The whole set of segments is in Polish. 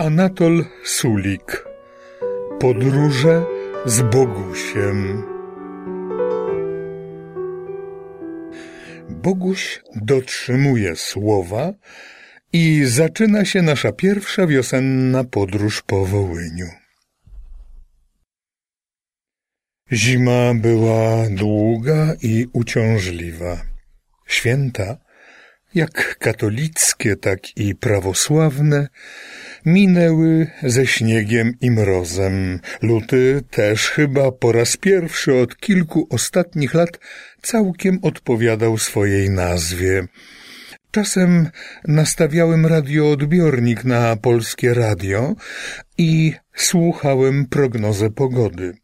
Anatol Sulik Podróże z Bogusiem Boguś dotrzymuje słowa i zaczyna się nasza pierwsza wiosenna podróż po Wołyniu. Zima była długa i uciążliwa. Święta, jak katolickie, tak i prawosławne, minęły ze śniegiem i mrozem. Luty też chyba po raz pierwszy od kilku ostatnich lat całkiem odpowiadał swojej nazwie. Czasem nastawiałem radioodbiornik na polskie radio i słuchałem prognozę pogody.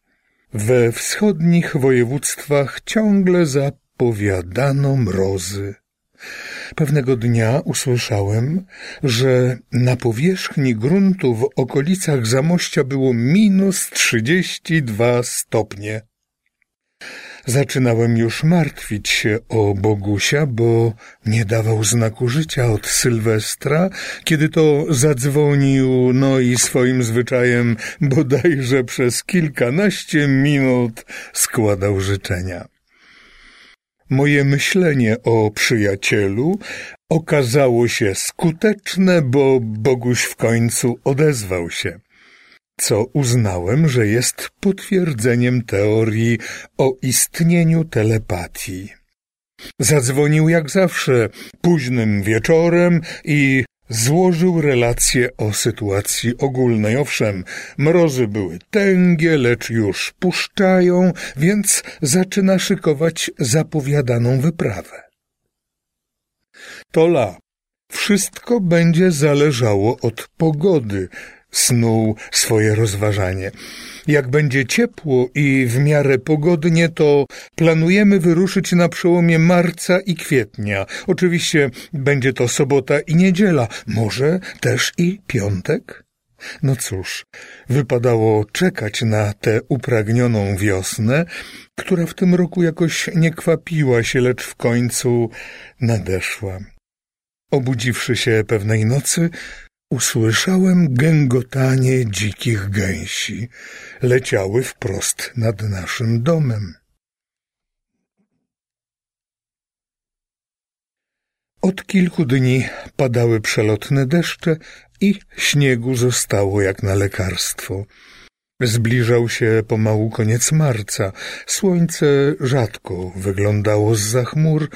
We wschodnich województwach ciągle zapowiadano mrozy. Pewnego dnia usłyszałem, że na powierzchni gruntu w okolicach Zamościa było minus trzydzieści dwa stopnie. Zaczynałem już martwić się o Bogusia, bo nie dawał znaku życia od Sylwestra, kiedy to zadzwonił, no i swoim zwyczajem bodajże przez kilkanaście minut składał życzenia. Moje myślenie o przyjacielu okazało się skuteczne, bo Boguś w końcu odezwał się co uznałem, że jest potwierdzeniem teorii o istnieniu telepatii. Zadzwonił jak zawsze późnym wieczorem i złożył relację o sytuacji ogólnej. Owszem, mrozy były tęgie, lecz już puszczają, więc zaczyna szykować zapowiadaną wyprawę. Tola, wszystko będzie zależało od pogody, snuł swoje rozważanie. Jak będzie ciepło i w miarę pogodnie, to planujemy wyruszyć na przełomie marca i kwietnia. Oczywiście będzie to sobota i niedziela, może też i piątek. No cóż, wypadało czekać na tę upragnioną wiosnę, która w tym roku jakoś nie kwapiła się, lecz w końcu nadeszła. Obudziwszy się pewnej nocy, Usłyszałem gęgotanie dzikich gęsi. Leciały wprost nad naszym domem. Od kilku dni padały przelotne deszcze i śniegu zostało jak na lekarstwo. Zbliżał się pomału koniec marca. Słońce rzadko wyglądało z za chmur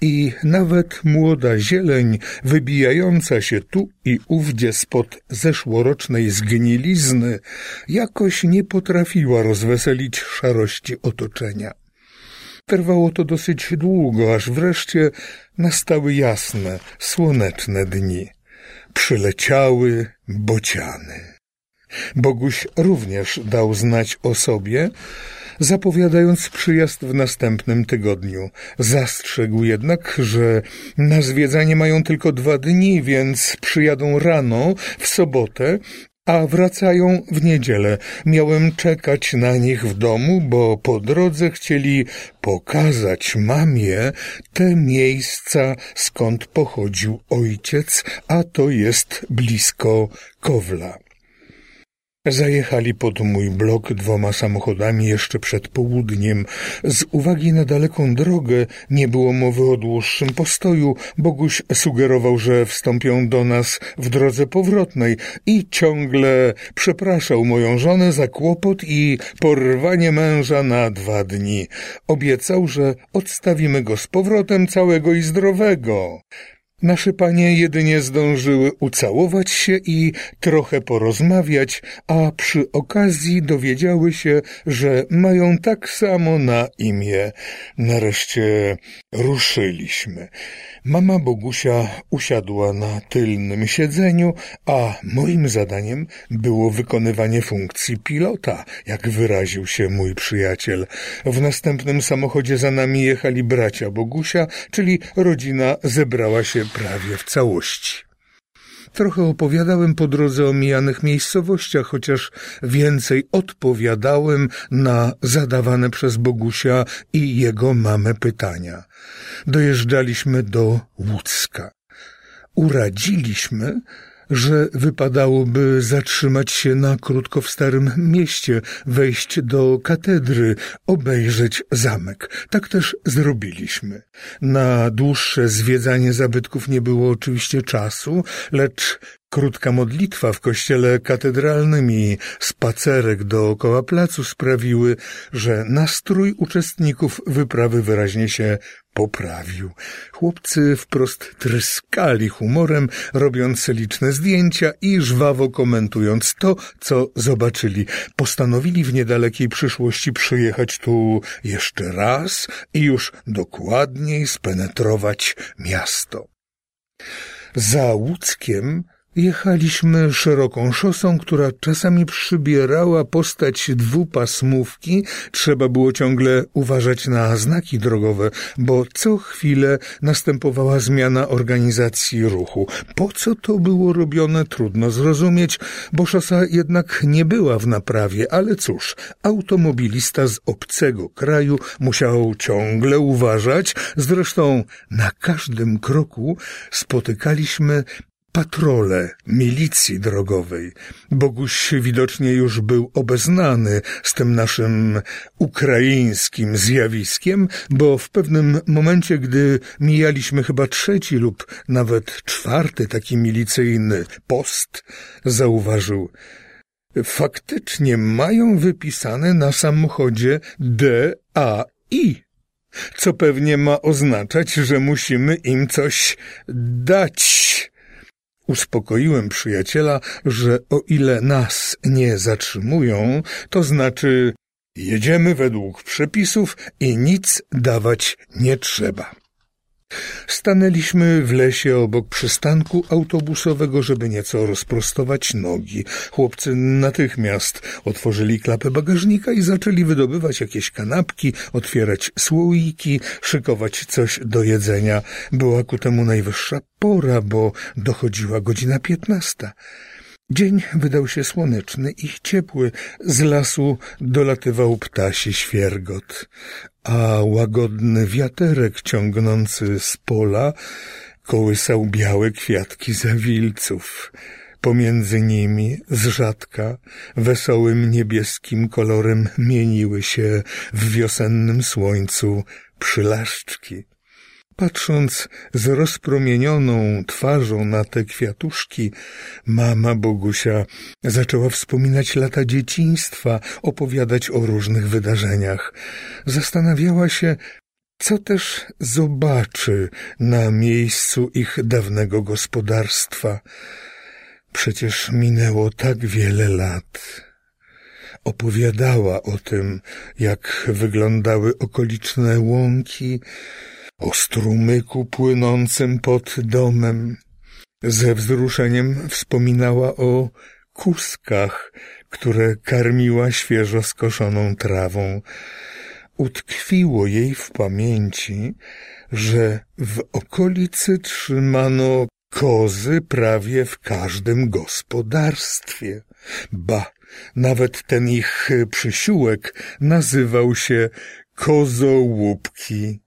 i nawet młoda zieleń, wybijająca się tu i ówdzie spod zeszłorocznej zgnilizny, jakoś nie potrafiła rozweselić szarości otoczenia. Trwało to dosyć długo, aż wreszcie nastały jasne, słoneczne dni. Przyleciały bociany. Boguś również dał znać o sobie, zapowiadając przyjazd w następnym tygodniu. Zastrzegł jednak, że na zwiedzanie mają tylko dwa dni, więc przyjadą rano, w sobotę, a wracają w niedzielę. Miałem czekać na nich w domu, bo po drodze chcieli pokazać mamie te miejsca, skąd pochodził ojciec, a to jest blisko Kowla. Zajechali pod mój blok dwoma samochodami jeszcze przed południem. Z uwagi na daleką drogę nie było mowy o dłuższym postoju. Boguś sugerował, że wstąpią do nas w drodze powrotnej i ciągle przepraszał moją żonę za kłopot i porwanie męża na dwa dni. Obiecał, że odstawimy go z powrotem całego i zdrowego. Nasze panie jedynie zdążyły ucałować się i trochę porozmawiać, a przy okazji dowiedziały się, że mają tak samo na imię. Nareszcie ruszyliśmy. Mama Bogusia usiadła na tylnym siedzeniu, a moim zadaniem było wykonywanie funkcji pilota, jak wyraził się mój przyjaciel. W następnym samochodzie za nami jechali bracia Bogusia, czyli rodzina zebrała się prawie w całości. Trochę opowiadałem po drodze o mijanych miejscowościach, chociaż więcej odpowiadałem na zadawane przez Bogusia i jego mamę pytania. Dojeżdżaliśmy do Łódzka. Uradziliśmy, że wypadałoby zatrzymać się na krótko w Starym Mieście, wejść do katedry, obejrzeć zamek. Tak też zrobiliśmy. Na dłuższe zwiedzanie zabytków nie było oczywiście czasu, lecz Krótka modlitwa w kościele katedralnym i spacerek dookoła placu sprawiły, że nastrój uczestników wyprawy wyraźnie się poprawił. Chłopcy wprost tryskali humorem, robiąc liczne zdjęcia i żwawo komentując to, co zobaczyli. Postanowili w niedalekiej przyszłości przyjechać tu jeszcze raz i już dokładniej spenetrować miasto. Za Łódzkiem Jechaliśmy szeroką szosą, która czasami przybierała postać dwupasmówki. Trzeba było ciągle uważać na znaki drogowe, bo co chwilę następowała zmiana organizacji ruchu. Po co to było robione, trudno zrozumieć, bo szosa jednak nie była w naprawie, ale cóż, automobilista z obcego kraju musiał ciągle uważać. Zresztą na każdym kroku spotykaliśmy patrole milicji drogowej. Boguś widocznie już był obeznany z tym naszym ukraińskim zjawiskiem, bo w pewnym momencie, gdy mijaliśmy chyba trzeci lub nawet czwarty taki milicyjny post, zauważył faktycznie mają wypisane na samochodzie D, A, I co pewnie ma oznaczać, że musimy im coś dać. Uspokoiłem przyjaciela, że o ile nas nie zatrzymują, to znaczy jedziemy według przepisów i nic dawać nie trzeba. Stanęliśmy w lesie obok przystanku autobusowego, żeby nieco rozprostować nogi. Chłopcy natychmiast otworzyli klapę bagażnika i zaczęli wydobywać jakieś kanapki, otwierać słoiki, szykować coś do jedzenia. Była ku temu najwyższa pora, bo dochodziła godzina piętnasta. Dzień wydał się słoneczny i ciepły. Z lasu dolatywał ptasi świergot, a łagodny wiaterek ciągnący z pola kołysał białe kwiatki zawilców. Pomiędzy nimi z rzadka wesołym niebieskim kolorem mieniły się w wiosennym słońcu przylaszczki. Patrząc z rozpromienioną twarzą na te kwiatuszki, mama Bogusia zaczęła wspominać lata dzieciństwa, opowiadać o różnych wydarzeniach. Zastanawiała się, co też zobaczy na miejscu ich dawnego gospodarstwa. Przecież minęło tak wiele lat. Opowiadała o tym, jak wyglądały okoliczne łąki, o strumyku płynącym pod domem. Ze wzruszeniem wspominała o kuskach, które karmiła świeżo skoszoną trawą. Utkwiło jej w pamięci, że w okolicy trzymano kozy prawie w każdym gospodarstwie. Ba, nawet ten ich przysiółek nazywał się kozołupki.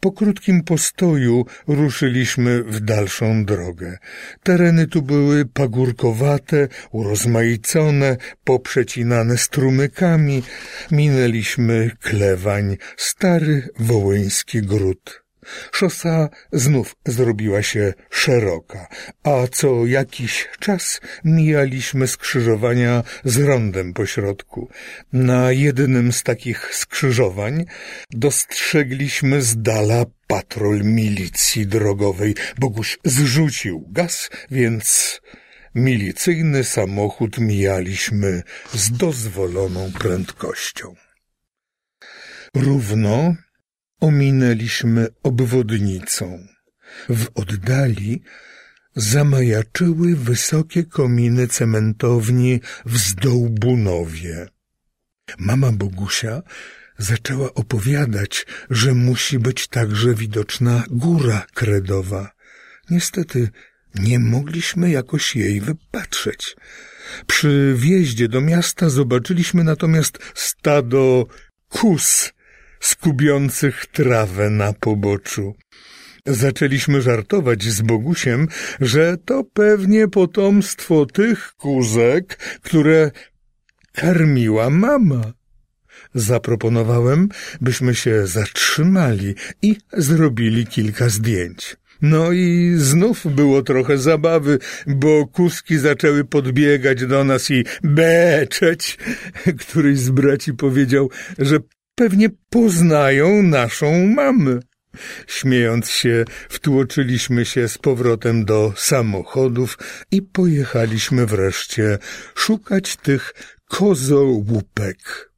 Po krótkim postoju ruszyliśmy w dalszą drogę. Tereny tu były pagórkowate, urozmaicone, poprzecinane strumykami. Minęliśmy Klewań, stary wołyński gród. Szosa znów zrobiła się szeroka, a co jakiś czas mijaliśmy skrzyżowania z rondem pośrodku. Na jednym z takich skrzyżowań dostrzegliśmy z dala patrol milicji drogowej. Boguś zrzucił gaz, więc milicyjny samochód mijaliśmy z dozwoloną prędkością. Równo ominęliśmy obwodnicą. W oddali zamajaczyły wysokie kominy cementowni w Zdołbunowie. Mama Bogusia zaczęła opowiadać, że musi być także widoczna góra kredowa. Niestety nie mogliśmy jakoś jej wypatrzeć. Przy wjeździe do miasta zobaczyliśmy natomiast stado kus skubiących trawę na poboczu. Zaczęliśmy żartować z Bogusiem, że to pewnie potomstwo tych kuzek, które karmiła mama. Zaproponowałem, byśmy się zatrzymali i zrobili kilka zdjęć. No i znów było trochę zabawy, bo kuski zaczęły podbiegać do nas i beczeć. Któryś z braci powiedział, że pewnie poznają naszą mamę. Śmiejąc się, wtłoczyliśmy się z powrotem do samochodów i pojechaliśmy wreszcie szukać tych kozołupek.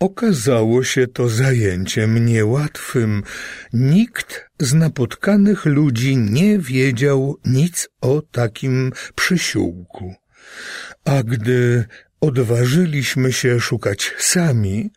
Okazało się to zajęciem niełatwym. Nikt z napotkanych ludzi nie wiedział nic o takim przysiłku. A gdy odważyliśmy się szukać sami,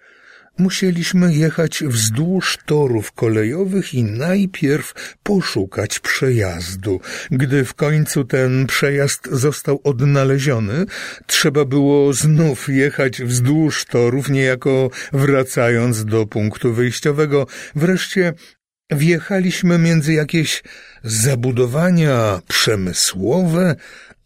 musieliśmy jechać wzdłuż torów kolejowych i najpierw poszukać przejazdu. Gdy w końcu ten przejazd został odnaleziony, trzeba było znów jechać wzdłuż torów, niejako wracając do punktu wyjściowego. Wreszcie wjechaliśmy między jakieś zabudowania przemysłowe,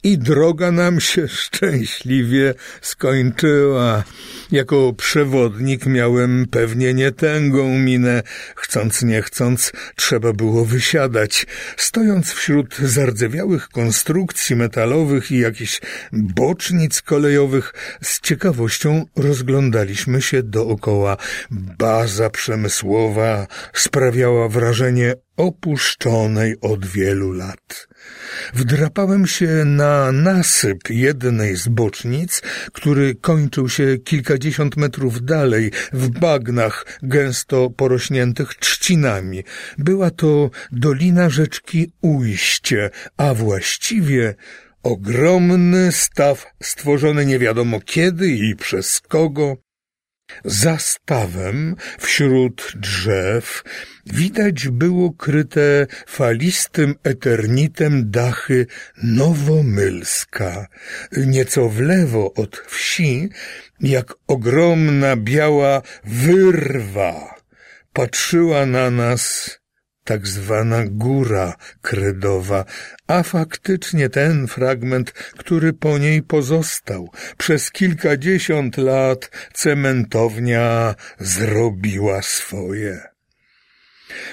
i droga nam się szczęśliwie skończyła. Jako przewodnik miałem pewnie nietęgą minę. Chcąc nie chcąc, trzeba było wysiadać. Stojąc wśród zardzewiałych konstrukcji metalowych i jakichś bocznic kolejowych, z ciekawością rozglądaliśmy się dookoła. Baza przemysłowa sprawiała wrażenie opuszczonej od wielu lat. Wdrapałem się na nasyp jednej z bocznic, który kończył się kilkadziesiąt metrów dalej w bagnach gęsto porośniętych trzcinami. Była to dolina rzeczki Ujście, a właściwie ogromny staw stworzony nie wiadomo kiedy i przez kogo. Za stawem, wśród drzew, widać było kryte falistym eternitem dachy Nowomylska. Nieco w lewo od wsi, jak ogromna biała wyrwa, patrzyła na nas tak zwana góra kredowa, a faktycznie ten fragment, który po niej pozostał. Przez kilkadziesiąt lat cementownia zrobiła swoje.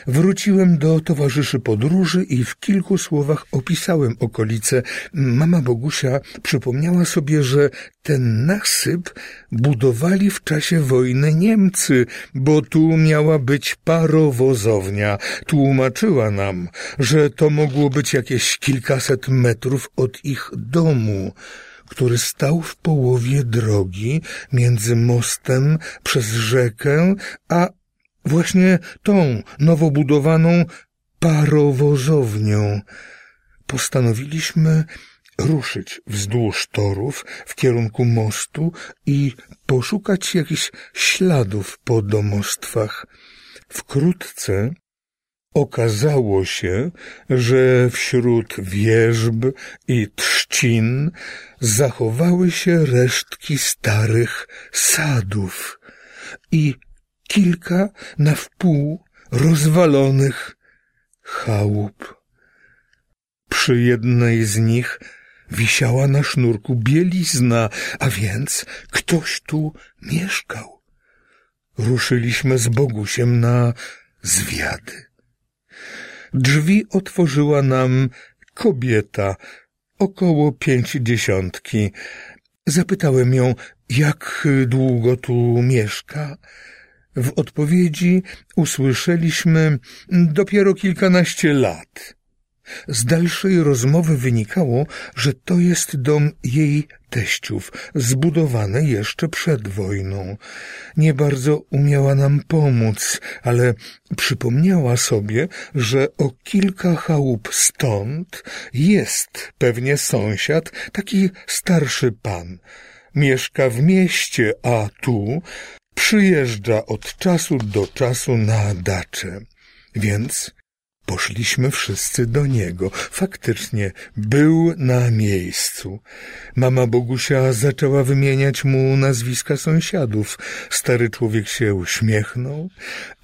Wróciłem do towarzyszy podróży i w kilku słowach opisałem okolice. Mama Bogusia przypomniała sobie, że ten nasyp budowali w czasie wojny Niemcy, bo tu miała być parowozownia. Tłumaczyła nam, że to mogło być jakieś kilkaset metrów od ich domu który stał w połowie drogi między mostem przez rzekę a właśnie tą nowo budowaną parowozownią. Postanowiliśmy ruszyć wzdłuż torów w kierunku mostu i poszukać jakichś śladów po domostwach. Wkrótce okazało się, że wśród wierzb i trzcin zachowały się resztki starych sadów i kilka na wpół rozwalonych chałup. Przy jednej z nich wisiała na sznurku bielizna, a więc ktoś tu mieszkał. Ruszyliśmy z Bogusiem na zwiady. Drzwi otworzyła nam kobieta, około pięćdziesiątki. Zapytałem ją, jak długo tu mieszka. W odpowiedzi usłyszeliśmy dopiero kilkanaście lat. Z dalszej rozmowy wynikało, że to jest dom jej teściów, zbudowany jeszcze przed wojną. Nie bardzo umiała nam pomóc, ale przypomniała sobie, że o kilka chałup stąd jest pewnie sąsiad, taki starszy pan. Mieszka w mieście, a tu przyjeżdża od czasu do czasu na dacze. Więc Poszliśmy wszyscy do niego. Faktycznie był na miejscu. Mama Bogusia zaczęła wymieniać mu nazwiska sąsiadów. Stary człowiek się uśmiechnął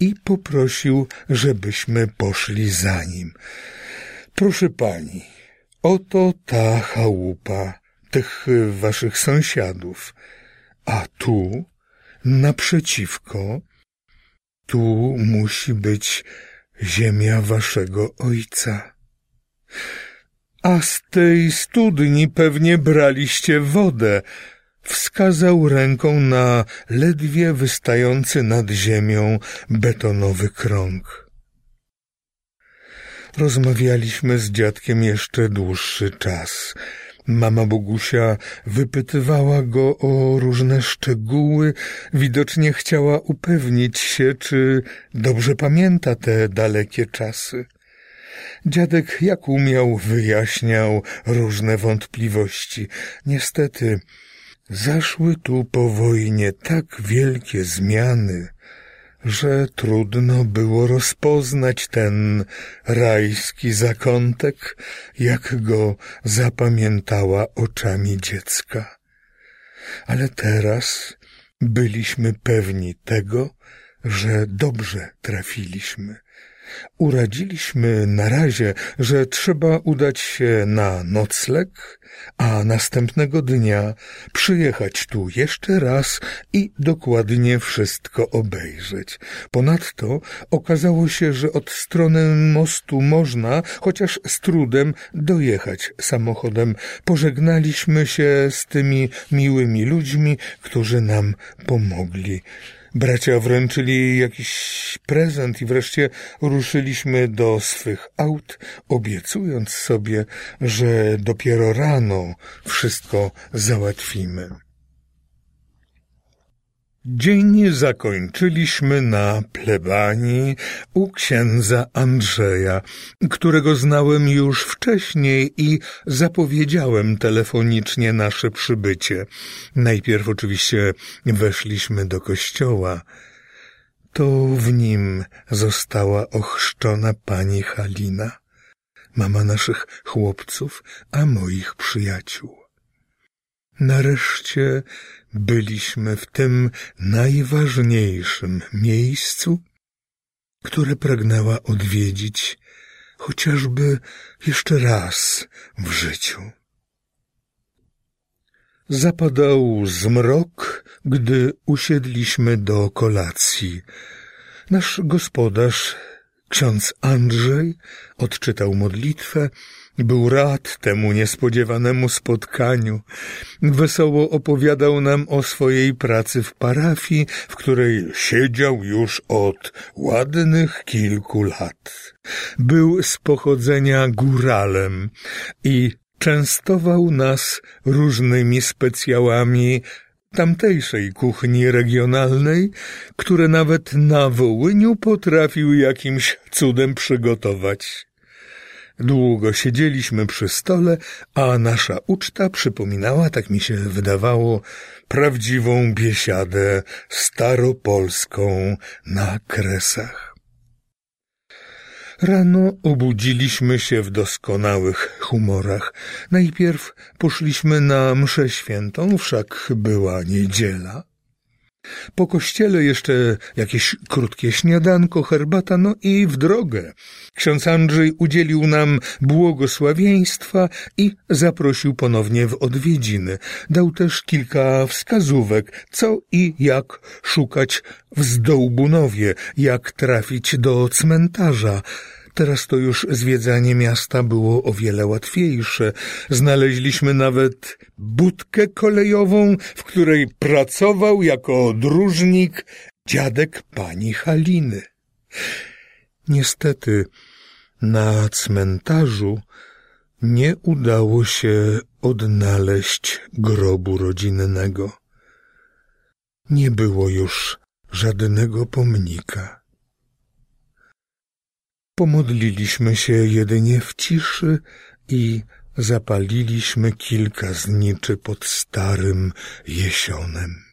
i poprosił, żebyśmy poszli za nim. Proszę pani, oto ta chałupa tych waszych sąsiadów. A tu, naprzeciwko, tu musi być ziemia waszego ojca. A z tej studni pewnie braliście wodę. Wskazał ręką na ledwie wystający nad ziemią betonowy krąg. Rozmawialiśmy z dziadkiem jeszcze dłuższy czas. Mama Bogusia wypytywała go o różne szczegóły, widocznie chciała upewnić się, czy dobrze pamięta te dalekie czasy. Dziadek jak umiał wyjaśniał różne wątpliwości. Niestety, zaszły tu po wojnie tak wielkie zmiany, że trudno było rozpoznać ten rajski zakątek, jak go zapamiętała oczami dziecka. Ale teraz byliśmy pewni tego, że dobrze trafiliśmy. Uradziliśmy na razie, że trzeba udać się na nocleg, a następnego dnia przyjechać tu jeszcze raz i dokładnie wszystko obejrzeć. Ponadto okazało się, że od strony mostu można, chociaż z trudem, dojechać samochodem. Pożegnaliśmy się z tymi miłymi ludźmi, którzy nam pomogli. Bracia wręczyli jakiś prezent i wreszcie ruszyliśmy do swych aut, obiecując sobie, że dopiero rano wszystko załatwimy. Dzień zakończyliśmy na plebanii u księdza Andrzeja, którego znałem już wcześniej i zapowiedziałem telefonicznie nasze przybycie. Najpierw oczywiście weszliśmy do kościoła. To w nim została ochrzczona pani Halina, mama naszych chłopców, a moich przyjaciół. Nareszcie byliśmy w tym najważniejszym miejscu, które pragnęła odwiedzić chociażby jeszcze raz w życiu. Zapadał zmrok, gdy usiedliśmy do kolacji. Nasz gospodarz, ksiądz Andrzej, odczytał modlitwę był rad temu niespodziewanemu spotkaniu. Wesoło opowiadał nam o swojej pracy w parafii, w której siedział już od ładnych kilku lat. Był z pochodzenia góralem i częstował nas różnymi specjałami tamtejszej kuchni regionalnej, które nawet na Wołyniu potrafił jakimś cudem przygotować. Długo siedzieliśmy przy stole, a nasza uczta przypominała, tak mi się wydawało, prawdziwą biesiadę staropolską na kresach. Rano obudziliśmy się w doskonałych humorach. Najpierw poszliśmy na mszę świętą, wszak była niedziela. Po kościele jeszcze jakieś krótkie śniadanko, herbata, no i w drogę. Ksiądz Andrzej udzielił nam błogosławieństwa i zaprosił ponownie w odwiedziny. Dał też kilka wskazówek, co i jak szukać w Zdołbunowie, jak trafić do cmentarza. Teraz to już zwiedzanie miasta było o wiele łatwiejsze. Znaleźliśmy nawet budkę kolejową, w której pracował jako dróżnik dziadek pani Haliny. Niestety na cmentarzu nie udało się odnaleźć grobu rodzinnego. Nie było już żadnego pomnika. Pomodliliśmy się jedynie w ciszy i zapaliliśmy kilka zniczy pod starym jesionem.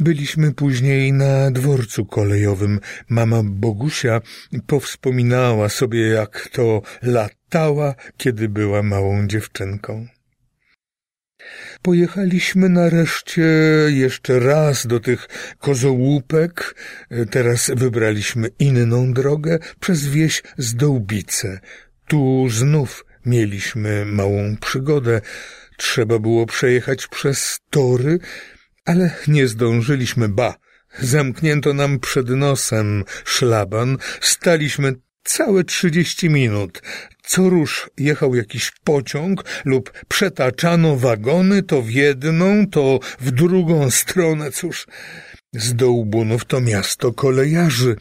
Byliśmy później na dworcu kolejowym. Mama Bogusia powspominała sobie, jak to latała, kiedy była małą dziewczynką. Pojechaliśmy nareszcie jeszcze raz do tych kozołupek. Teraz wybraliśmy inną drogę przez wieś Zdołbice. Tu znów mieliśmy małą przygodę. Trzeba było przejechać przez tory, ale nie zdążyliśmy, ba. Zamknięto nam przed nosem szlaban, staliśmy całe trzydzieści minut. Co rusz jechał jakiś pociąg lub przetaczano wagony to w jedną, to w drugą stronę. Cóż, z Dołbunów to miasto kolejarzy.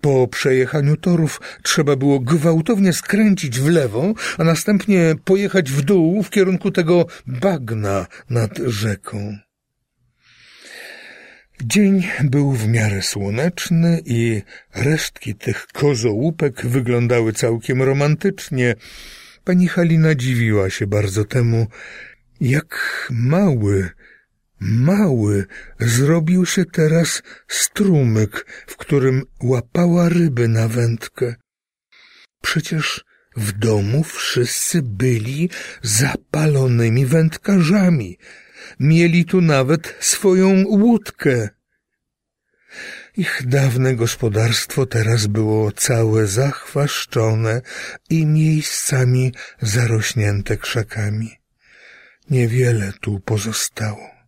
Po przejechaniu torów trzeba było gwałtownie skręcić w lewo, a następnie pojechać w dół w kierunku tego bagna nad rzeką. Dzień był w miarę słoneczny i resztki tych kozołupek wyglądały całkiem romantycznie. Pani Halina dziwiła się bardzo temu, jak mały, mały zrobił się teraz strumyk, w którym łapała ryby na wędkę. Przecież w domu wszyscy byli zapalonymi wędkarzami. Mieli tu nawet swoją łódkę. Ich dawne gospodarstwo teraz było całe zachwaszczone i miejscami zarośnięte krzakami. Niewiele tu pozostało.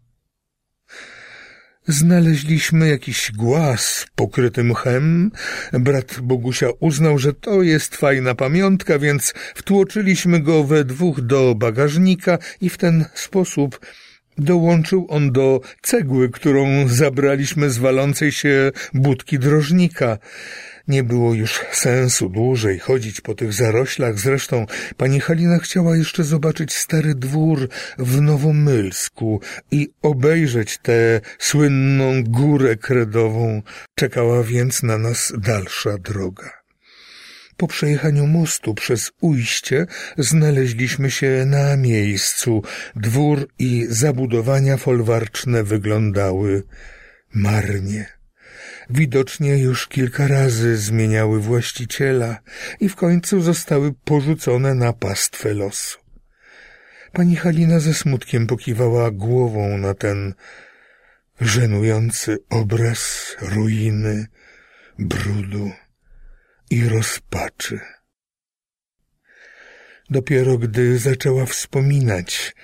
Znaleźliśmy jakiś głaz pokryty mchem. Brat Bogusia uznał, że to jest fajna pamiątka, więc wtłoczyliśmy go we dwóch do bagażnika i w ten sposób Dołączył on do cegły, którą zabraliśmy z walącej się budki drożnika. Nie było już sensu dłużej chodzić po tych zaroślach. Zresztą pani Halina chciała jeszcze zobaczyć stary dwór w Nowomylsku i obejrzeć tę słynną górę kredową. Czekała więc na nas dalsza droga. Po przejechaniu mostu przez ujście znaleźliśmy się na miejscu. Dwór i zabudowania folwarczne wyglądały marnie. Widocznie już kilka razy zmieniały właściciela i w końcu zostały porzucone na pastwę losu. Pani Halina ze smutkiem pokiwała głową na ten żenujący obraz ruiny, brudu i rozpaczy. Dopiero gdy zaczęła wspominać,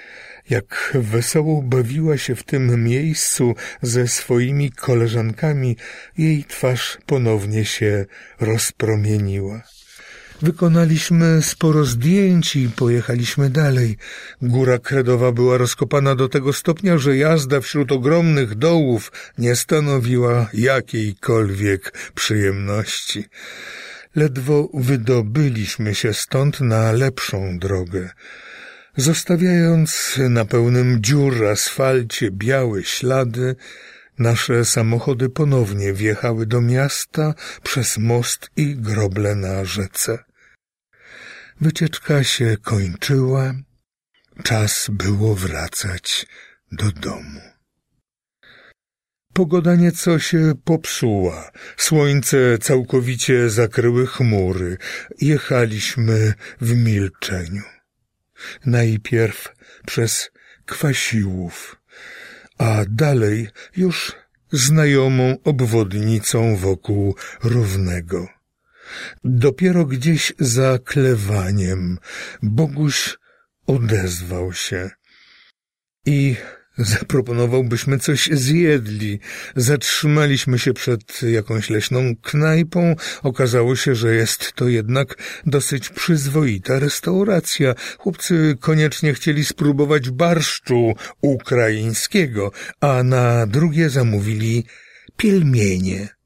jak wesoło bawiła się w tym miejscu ze swoimi koleżankami, jej twarz ponownie się rozpromieniła. Wykonaliśmy sporo zdjęć i pojechaliśmy dalej. Góra kredowa była rozkopana do tego stopnia, że jazda wśród ogromnych dołów nie stanowiła jakiejkolwiek przyjemności. Ledwo wydobyliśmy się stąd na lepszą drogę. Zostawiając na pełnym dziur asfalcie białe ślady, nasze samochody ponownie wjechały do miasta przez most i groble na rzece. Wycieczka się kończyła, czas było wracać do domu. Pogoda nieco się popsuła. Słońce całkowicie zakryły chmury. Jechaliśmy w milczeniu. Najpierw przez Kwasiłów, a dalej już znajomą obwodnicą wokół Równego. Dopiero gdzieś za klewaniem Boguś odezwał się i Zaproponowałbyśmy coś zjedli. Zatrzymaliśmy się przed jakąś leśną knajpą. Okazało się, że jest to jednak dosyć przyzwoita restauracja. Chłopcy koniecznie chcieli spróbować barszczu ukraińskiego, a na drugie zamówili pielmienie.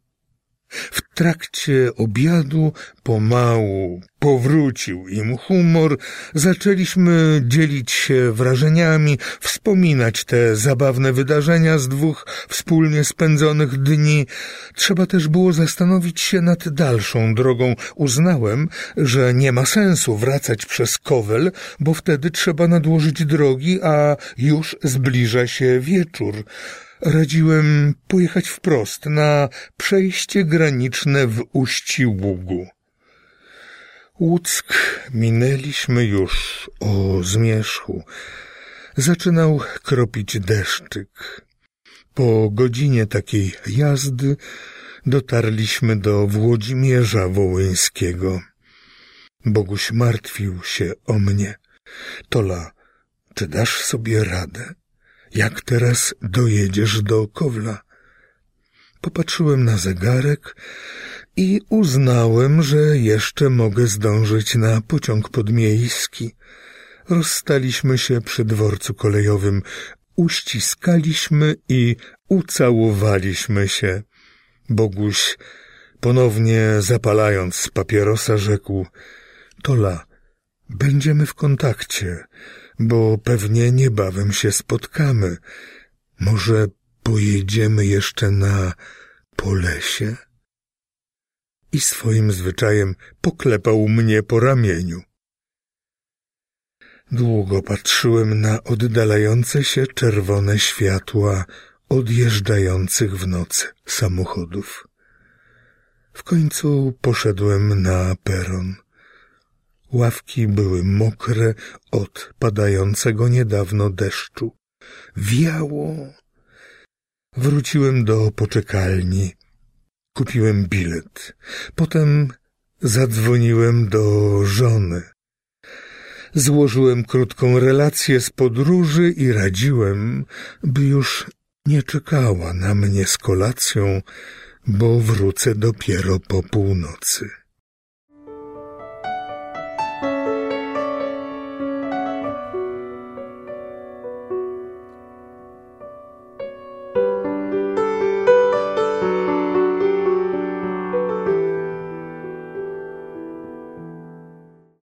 W trakcie obiadu pomału powrócił im humor, zaczęliśmy dzielić się wrażeniami, wspominać te zabawne wydarzenia z dwóch wspólnie spędzonych dni. Trzeba też było zastanowić się nad dalszą drogą. Uznałem, że nie ma sensu wracać przez Kowel, bo wtedy trzeba nadłożyć drogi, a już zbliża się wieczór. Radziłem pojechać wprost na przejście graniczne w Uści Ługu. Łuck minęliśmy już o zmierzchu. Zaczynał kropić deszczyk. Po godzinie takiej jazdy dotarliśmy do Włodzimierza Wołyńskiego. Boguś martwił się o mnie. Tola, czy dasz sobie radę? Jak teraz dojedziesz do Kowla? Popatrzyłem na zegarek i uznałem, że jeszcze mogę zdążyć na pociąg podmiejski. Rozstaliśmy się przy dworcu kolejowym, uściskaliśmy i ucałowaliśmy się. Boguś, ponownie zapalając papierosa, rzekł — Tola, będziemy w kontakcie, bo pewnie niebawem się spotkamy. Może pojedziemy jeszcze na Polesie? I swoim zwyczajem poklepał mnie po ramieniu. Długo patrzyłem na oddalające się czerwone światła odjeżdżających w nocy samochodów. W końcu poszedłem na peron. Ławki były mokre od padającego niedawno deszczu. Wiało. Wróciłem do poczekalni. Kupiłem bilet. Potem zadzwoniłem do żony. Złożyłem krótką relację z podróży i radziłem, by już nie czekała na mnie z kolacją, bo wrócę dopiero po północy.